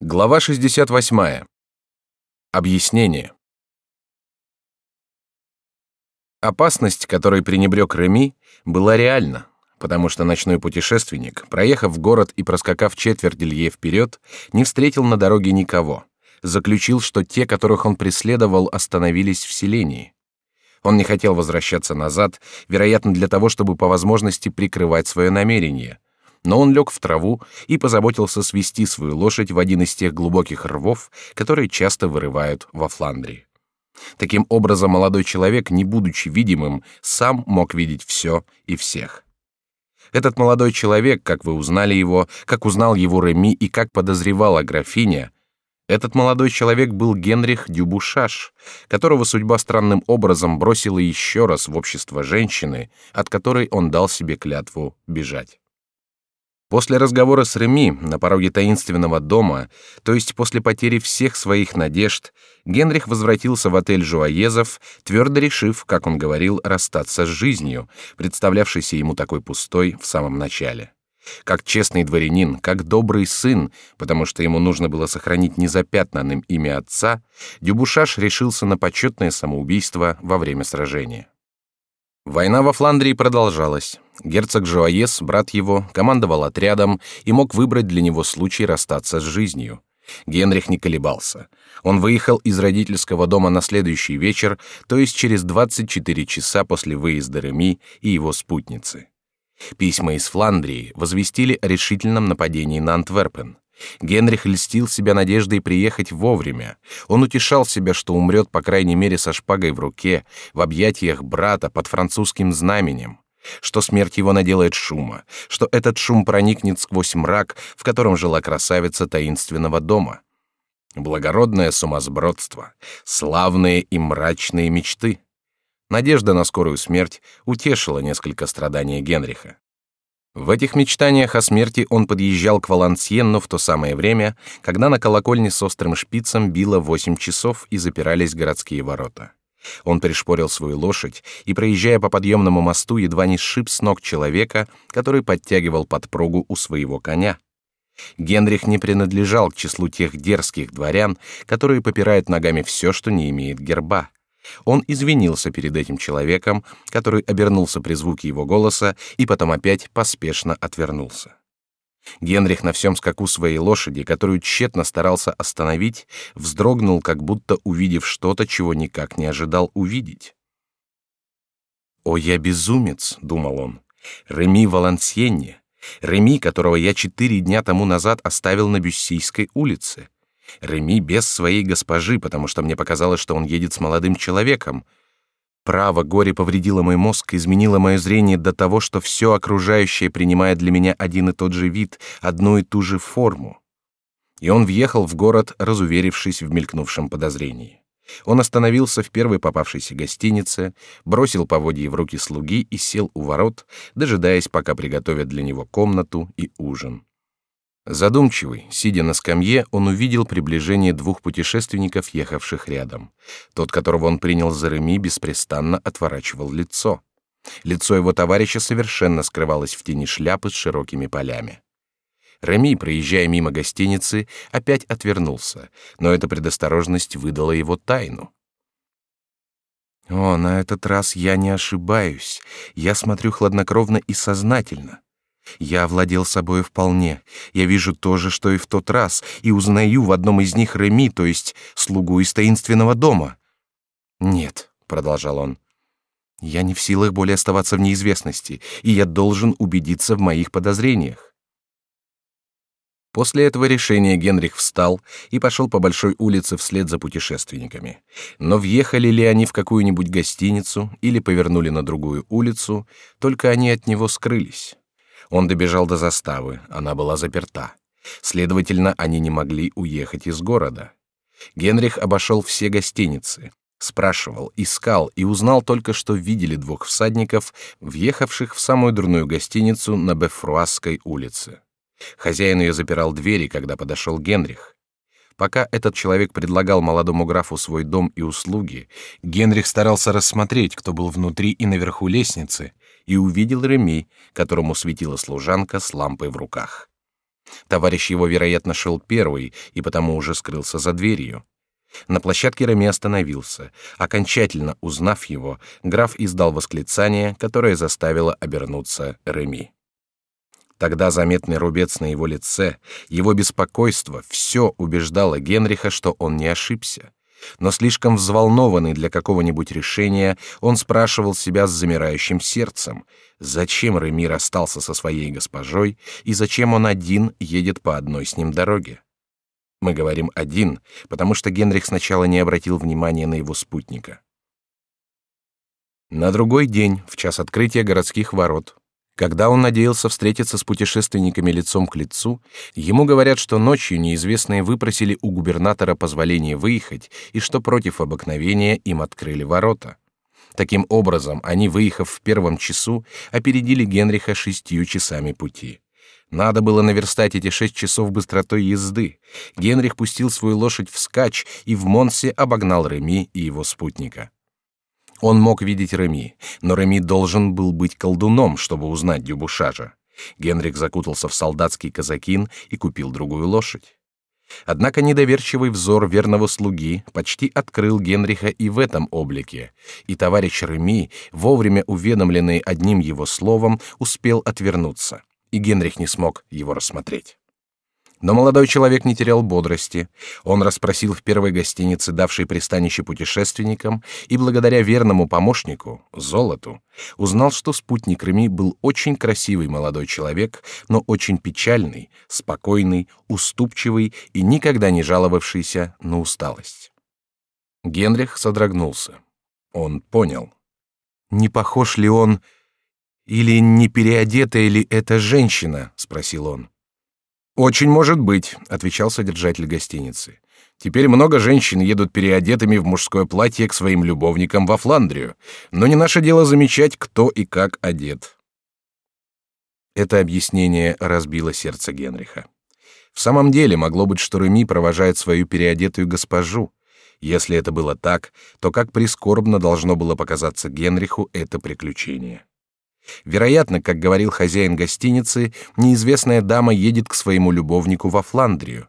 Глава 68. Объяснение. Опасность, которой пренебрег Реми, была реальна, потому что ночной путешественник, проехав город и проскакав четверть лье вперед, не встретил на дороге никого, заключил, что те, которых он преследовал, остановились в селении. Он не хотел возвращаться назад, вероятно, для того, чтобы по возможности прикрывать свое намерение — но он лег в траву и позаботился свести свою лошадь в один из тех глубоких рвов, которые часто вырывают во Фландрии. Таким образом, молодой человек, не будучи видимым, сам мог видеть все и всех. Этот молодой человек, как вы узнали его, как узнал его Реми и как подозревала графиня, этот молодой человек был Генрих Дюбушаш, которого судьба странным образом бросила еще раз в общество женщины, от которой он дал себе клятву бежать. После разговора с Реми на пороге таинственного дома, то есть после потери всех своих надежд, Генрих возвратился в отель Жуаезов, твердо решив, как он говорил, расстаться с жизнью, представлявшейся ему такой пустой в самом начале. Как честный дворянин, как добрый сын, потому что ему нужно было сохранить незапятнанным имя отца, Дюбушаш решился на почетное самоубийство во время сражения. Война во Фландрии продолжалась. Герцог Жуаес, брат его, командовал отрядом и мог выбрать для него случай расстаться с жизнью. Генрих не колебался. Он выехал из родительского дома на следующий вечер, то есть через 24 часа после выезда Реми и его спутницы. Письма из Фландрии возвестили о решительном нападении на Антверпен. Генрих льстил себя надеждой приехать вовремя. Он утешал себя, что умрет по крайней мере со шпагой в руке, в объятиях брата под французским знаменем, что смерть его наделает шума, что этот шум проникнет сквозь мрак, в котором жила красавица таинственного дома. Благородное сумасбродство, славные и мрачные мечты. Надежда на скорую смерть утешила несколько страдания Генриха. В этих мечтаниях о смерти он подъезжал к Валансьенну в то самое время, когда на колокольне с острым шпицем било восемь часов и запирались городские ворота. Он пришпорил свою лошадь и, проезжая по подъемному мосту, едва не сшиб с ног человека, который подтягивал подпругу у своего коня. Генрих не принадлежал к числу тех дерзких дворян, которые попирают ногами все, что не имеет герба. Он извинился перед этим человеком, который обернулся при звуке его голоса и потом опять поспешно отвернулся. Генрих на всем скаку своей лошади, которую тщетно старался остановить, вздрогнул, как будто увидев что-то, чего никак не ожидал увидеть. «О, я безумец!» — думал он. «Реми Валансьенне, Реми, которого я четыре дня тому назад оставил на Бюссийской улице. Реми без своей госпожи, потому что мне показалось, что он едет с молодым человеком. Право, горе повредило мой мозг, изменило мое зрение до того, что все окружающее принимает для меня один и тот же вид, одну и ту же форму. И он въехал в город, разуверившись в мелькнувшем подозрении. Он остановился в первой попавшейся гостинице, бросил поводья в руки слуги и сел у ворот, дожидаясь, пока приготовят для него комнату и ужин. Задумчивый, сидя на скамье, он увидел приближение двух путешественников, ехавших рядом. Тот, которого он принял за Реми, беспрестанно отворачивал лицо. Лицо его товарища совершенно скрывалось в тени шляпы с широкими полями. Реми, проезжая мимо гостиницы, опять отвернулся, но эта предосторожность выдала его тайну. «О, на этот раз я не ошибаюсь. Я смотрю хладнокровно и сознательно. Я овладел собой вполне. Я вижу то же, что и в тот раз, и узнаю в одном из них Реми, то есть слугу из таинственного дома. Нет, продолжал он. Я не в силах более оставаться в неизвестности, и я должен убедиться в моих подозрениях. После этого решения Генрих встал и пошел по большой улице вслед за путешественниками. Но въехали ли они в какую-нибудь гостиницу или повернули на другую улицу, только они от него скрылись. Он добежал до заставы, она была заперта. Следовательно, они не могли уехать из города. Генрих обошел все гостиницы, спрашивал, искал и узнал только, что видели двух всадников, въехавших в самую дурную гостиницу на Бефруасской улице. Хозяин ее запирал двери, когда подошел Генрих. Пока этот человек предлагал молодому графу свой дом и услуги, Генрих старался рассмотреть, кто был внутри и наверху лестницы, и увидел Реми, которому светила служанка с лампой в руках. Товарищ его, вероятно, шел первый и потому уже скрылся за дверью. На площадке Реми остановился. Окончательно узнав его, граф издал восклицание, которое заставило обернуться Реми. Тогда заметный рубец на его лице, его беспокойство, все убеждало Генриха, что он не ошибся. Но слишком взволнованный для какого-нибудь решения, он спрашивал себя с замирающим сердцем, зачем Реми расстался со своей госпожой и зачем он один едет по одной с ним дороге. Мы говорим один, потому что Генрих сначала не обратил внимания на его спутника. На другой день, в час открытия городских ворот, когда он надеялся встретиться с путешественниками лицом к лицу, ему говорят, что ночью неизвестные выпросили у губернатора позволение выехать и что против обыкновения им открыли ворота. Таким образом, они, выехав в первом часу, опередили Генриха шестью часами пути. Надо было наверстать эти шесть часов быстротой езды. Генрих пустил свою лошадь вскачь и в Монсе обогнал Реми и его спутника. Он мог видеть Реми, но Реми должен был быть колдуном, чтобы узнать Дюбушажа. Генрих закутался в солдатский казакин и купил другую лошадь. Однако недоверчивый взор верного слуги почти открыл Генриха и в этом облике, и товарищ Реми, вовремя уведомленный одним его словом, успел отвернуться и Генрих не смог его рассмотреть. Но молодой человек не терял бодрости. Он расспросил в первой гостинице, давшей пристанище путешественникам, и благодаря верному помощнику, Золоту, узнал, что спутник Реми был очень красивый молодой человек, но очень печальный, спокойный, уступчивый и никогда не жаловавшийся на усталость. Генрих содрогнулся. Он понял. Не похож ли он или не переодетая ли эта женщина? спросил он. Очень может быть, отвечал содержатель гостиницы. Теперь много женщин едут переодетыми в мужское платье к своим любовникам во Фландрию, но не наше дело замечать, кто и как одет. Это объяснение разбило сердце Генриха. В самом деле могло быть, что Реми провожает свою переодетую госпожу. Если это было так, то как прискорбно должно было показаться Генриху это приключение. Вероятно, как говорил хозяин гостиницы, неизвестная дама едет к своему любовнику во Фландрию.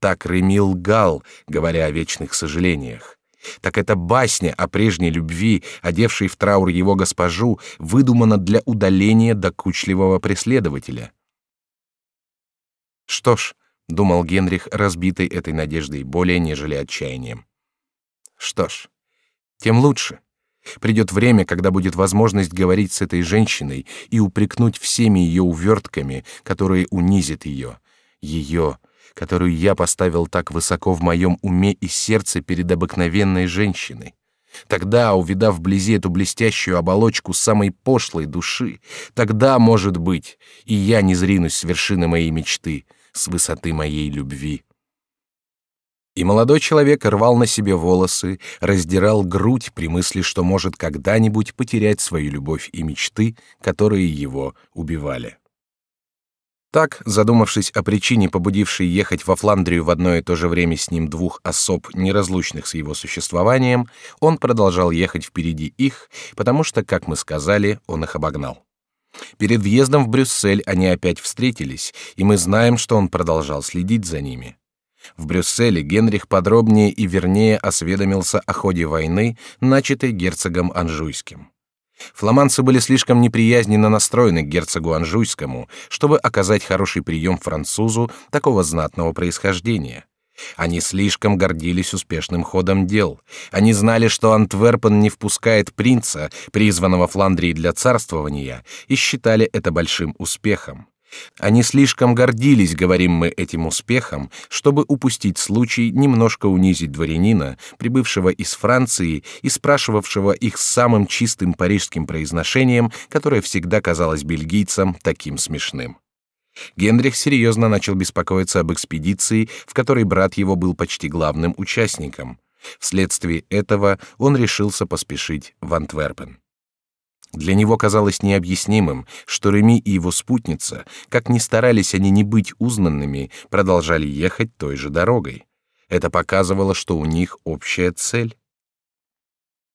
Так Реми лгал, говоря о вечных сожалениях. Так эта басня о прежней любви, одевшей в траур его госпожу, выдумана для удаления докучливого преследователя. Что ж, думал Генрих, разбитый этой надеждой более нежели отчаянием. Что ж, тем лучше. Придет время, когда будет возможность говорить с этой женщиной и упрекнуть всеми ее увертками, которые унизят ее, ее, которую я поставил так высоко в моем уме и сердце перед обыкновенной женщиной. Тогда, увидав вблизи эту блестящую оболочку самой пошлой души, тогда, может быть, и я не зринусь с вершины моей мечты, с высоты моей любви. И молодой человек рвал на себе волосы, раздирал грудь при мысли, что может когда-нибудь потерять свою любовь и мечты, которые его убивали. Так, задумавшись о причине, побудившей ехать во Фландрию в одно и то же время с ним двух особ, неразлучных с его существованием, он продолжал ехать впереди их, потому что, как мы сказали, он их обогнал. Перед въездом в Брюссель они опять встретились, и мы знаем, что он продолжал следить за ними. В Брюсселе Генрих подробнее и вернее осведомился о ходе войны, начатой герцогом Анжуйским. Фламандцы были слишком неприязненно настроены к герцогу Анжуйскому, чтобы оказать хороший прием французу такого знатного происхождения. Они слишком гордились успешным ходом дел. Они знали, что Антверпен не впускает принца, призванного Фландрии для царствования, и считали это большим успехом. Они слишком гордились, говорим мы, этим успехом, чтобы упустить случай немножко унизить дворянина, прибывшего из Франции и спрашивавшего их с самым чистым парижским произношением, которое всегда казалось бельгийцам таким смешным. Генрих серьезно начал беспокоиться об экспедиции, в которой брат его был почти главным участником. Вследствие этого он решился поспешить в Антверпен. Для него казалось необъяснимым, что Реми и его спутница, как ни старались они не быть узнанными, продолжали ехать той же дорогой. Это показывало, что у них общая цель.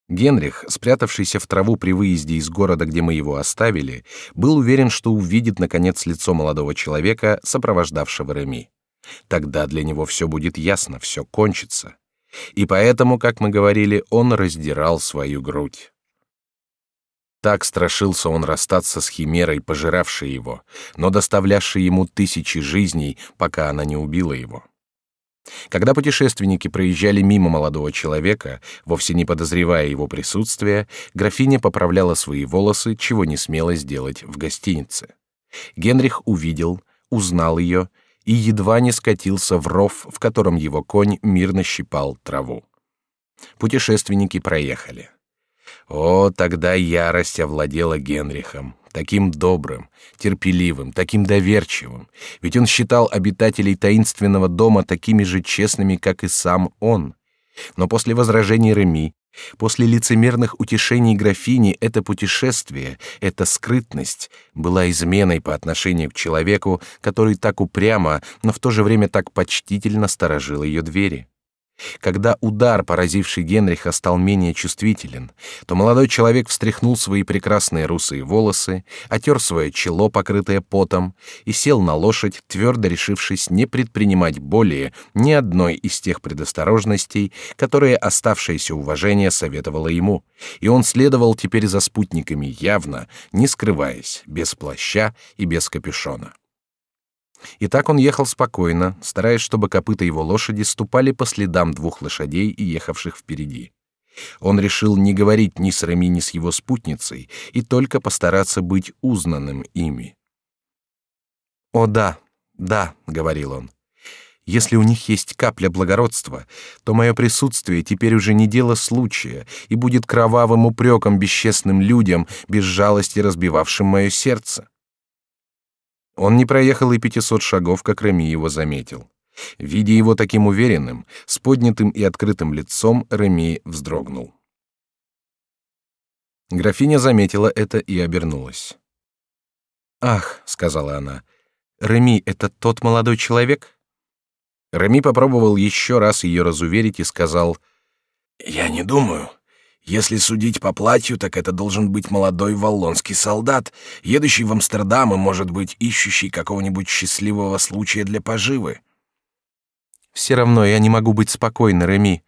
Генрих, спрятавшийся в траву при выезде из города, где мы его оставили, был уверен, что увидит наконец лицо молодого человека, сопровождавшего Реми. Тогда для него все будет ясно, все кончится. И поэтому, как мы говорили, он раздирал свою грудь. Так страшился он расстаться с химерой, пожиравшей его, но доставлявшей ему тысячи жизней, пока она не убила его. Когда путешественники проезжали мимо молодого человека, вовсе не подозревая его присутствия, графиня поправляла свои волосы, чего не смела сделать в гостинице. Генрих увидел, узнал ее и едва не скатился в ров, в котором его конь мирно щипал траву. Путешественники проехали. О, тогда ярость овладела Генрихом, таким добрым, терпеливым, таким доверчивым, ведь он считал обитателей таинственного дома такими же честными, как и сам он. Но после возражений Реми, после лицемерных утешений графини, это путешествие, эта скрытность была изменой по отношению к человеку, который так упрямо, но в то же время так почтительно сторожил ее двери. Когда удар, поразивший Генриха, стал менее чувствителен, то молодой человек встряхнул свои прекрасные русые волосы, отер свое чело, покрытое потом, и сел на лошадь, твердо решившись не предпринимать более ни одной из тех предосторожностей, которые оставшееся уважение советовало ему, и он следовал теперь за спутниками явно, не скрываясь, без плаща и без капюшона. И так он ехал спокойно, стараясь, чтобы копыта его лошади ступали по следам двух лошадей, ехавших впереди. Он решил не говорить ни с Реми, ни с его спутницей, и только постараться быть узнанным ими. «О да, да», — говорил он, — «если у них есть капля благородства, то мое присутствие теперь уже не дело случая и будет кровавым упреком бесчестным людям, без жалости разбивавшим мое сердце. Он не проехал и пятисот шагов, как Реми его заметил. Видя его таким уверенным, с поднятым и открытым лицом, Реми вздрогнул. Графиня заметила это и обернулась. «Ах», — сказала она, — «Реми — это тот молодой человек?» Реми попробовал еще раз ее разуверить и сказал, «Я не думаю. Если судить по платью, так это должен быть молодой валлонский солдат, едущий в Амстердам и, может быть, ищущий какого-нибудь счастливого случая для поживы. Все равно я не могу быть спокойна, Реми.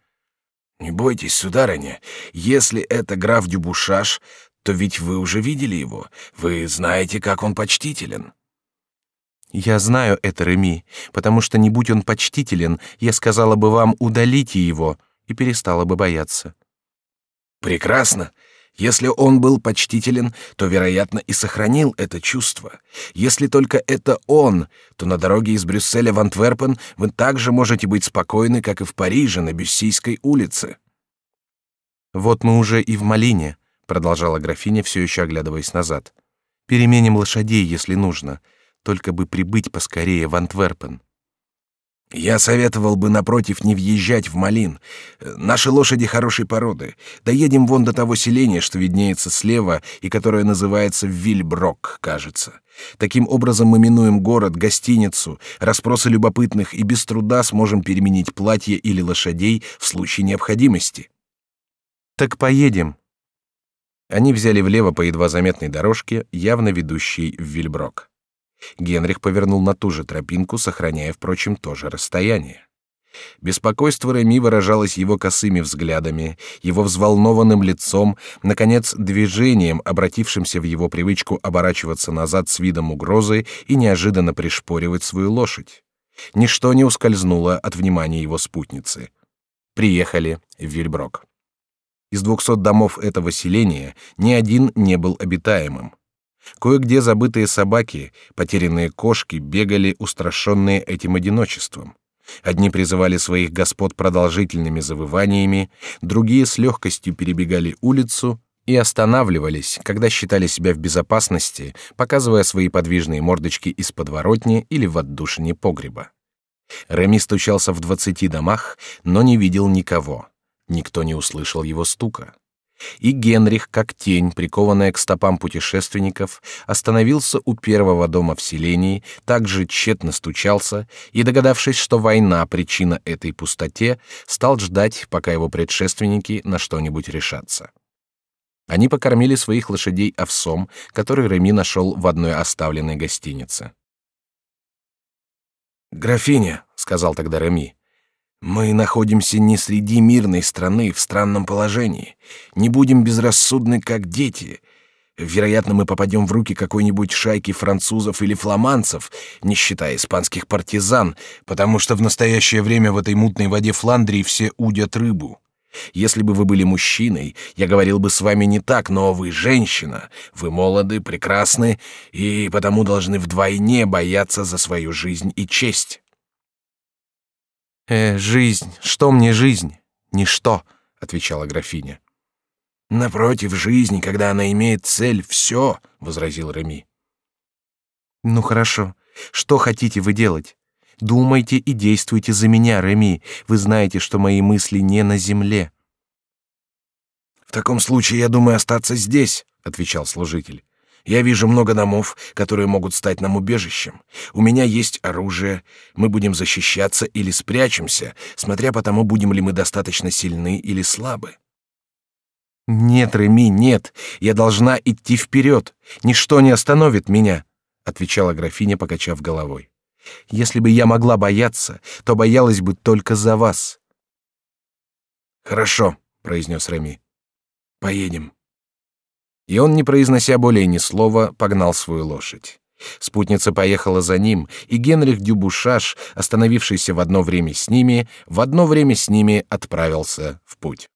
Не бойтесь, сударыня, если это граф Дюбушаш, то ведь вы уже видели его, вы знаете, как он почтителен. Я знаю это, Реми, потому что не будь он почтителен, я сказала бы вам удалите его и перестала бы бояться. Прекрасно. Если он был почтителен, то, вероятно, и сохранил это чувство. Если только это он, то на дороге из Брюсселя в Антверпен вы также можете быть спокойны, как и в Париже на Бюссийской улице. Вот мы уже и в Малине, продолжала графиня, все еще оглядываясь назад. Переменим лошадей, если нужно, только бы прибыть поскорее в Антверпен. Я советовал бы напротив не въезжать в Малин. Наши лошади хорошей породы. Доедем вон до того селения, что виднеется слева и которое называется Вильброк, кажется. Таким образом мы минуем город, гостиницу, расспросы любопытных и без труда сможем переменить платье или лошадей в случае необходимости. Так поедем. Они взяли влево по едва заметной дорожке, явно ведущей в Вильброк. Генрих повернул на ту же тропинку, сохраняя, впрочем, то же расстояние. Беспокойство Реми выражалось его косыми взглядами, его взволнованным лицом, наконец, движением, обратившимся в его привычку оборачиваться назад с видом угрозы и неожиданно пришпоривать свою лошадь. Ничто не ускользнуло от внимания его спутницы. Приехали в Вильброк. Из двухсот домов этого селения ни один не был обитаемым. Кое-где забытые собаки, потерянные кошки бегали, устрашенные этим одиночеством. Одни призывали своих господ продолжительными завываниями, другие с легкостью перебегали улицу и останавливались, когда считали себя в безопасности, показывая свои подвижные мордочки из подворотни или в отдушине погреба. Реми стучался в двадцати домах, но не видел никого. Никто не услышал его стука. И Генрих, как тень, прикованная к стопам путешественников, остановился у первого дома в селении, также тщетно стучался и, догадавшись, что война — причина этой пустоте, стал ждать, пока его предшественники на что-нибудь решатся. Они покормили своих лошадей овсом, который Реми нашел в одной оставленной гостинице. «Графиня», — сказал тогда Реми, мы находимся не среди мирной страны в странном положении. Не будем безрассудны, как дети. Вероятно, мы попадем в руки какой-нибудь шайки французов или фламандцев, не считая испанских партизан, потому что в настоящее время в этой мутной воде Фландрии все удят рыбу. Если бы вы были мужчиной, я говорил бы с вами не так, но вы женщина, вы молоды, прекрасны и потому должны вдвойне бояться за свою жизнь и честь. «Э, жизнь, что мне жизнь? Ничто», — отвечала графиня. «Напротив, жизни, когда она имеет цель, все», — возразил Реми. «Ну хорошо. Что хотите вы делать? Думайте и действуйте за меня, Реми. Вы знаете, что мои мысли не на земле». «В таком случае я думаю остаться здесь», — отвечал служитель. Я вижу много домов, которые могут стать нам убежищем. У меня есть оружие. Мы будем защищаться или спрячемся, смотря по тому, будем ли мы достаточно сильны или слабы. Нет, Реми, нет. Я должна идти вперед. Ничто не остановит меня, отвечала графиня, покачав головой. Если бы я могла бояться, то боялась бы только за вас. Хорошо, произнес Реми. Поедем. И он, не произнося более ни слова, погнал свою лошадь. Спутница поехала за ним, и Генрих Дюбушаш, остановившийся в одно время с ними, в одно время с ними отправился в путь.